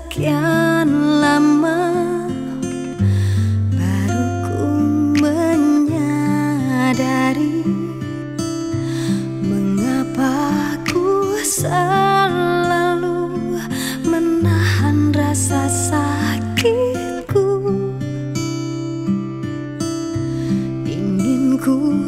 sekian lama baru ku menyadari mengapa ku selalu menahan rasa sakitku. Ingin ku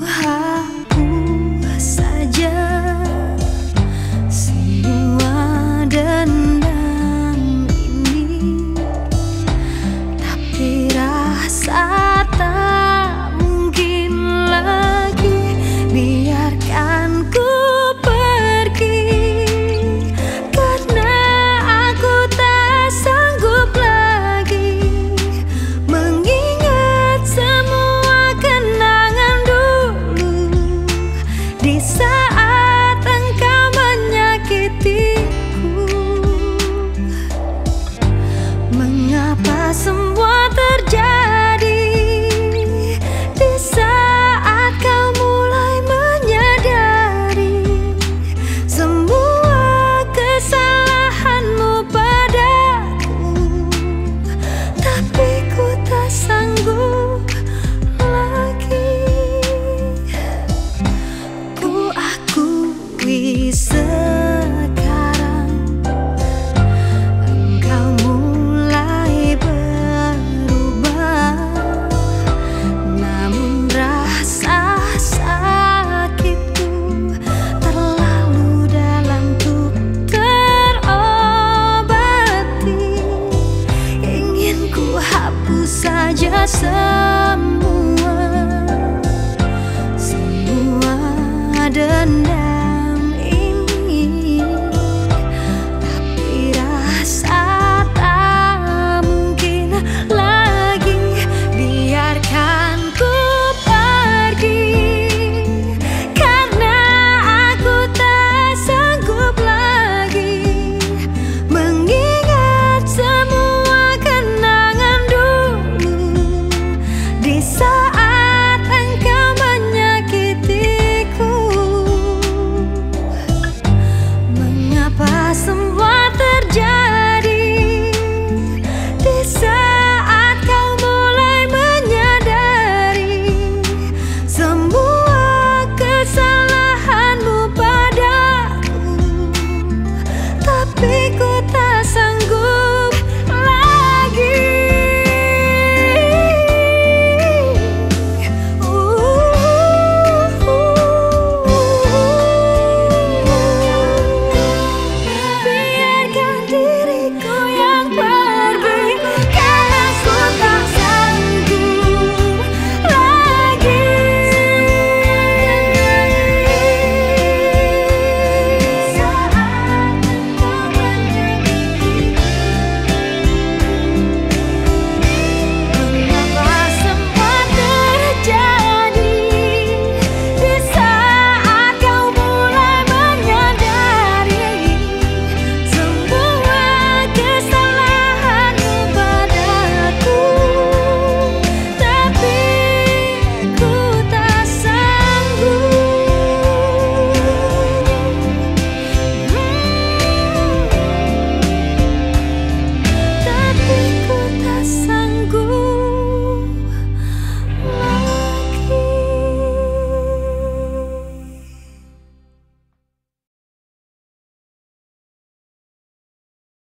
someone semua. Semua dan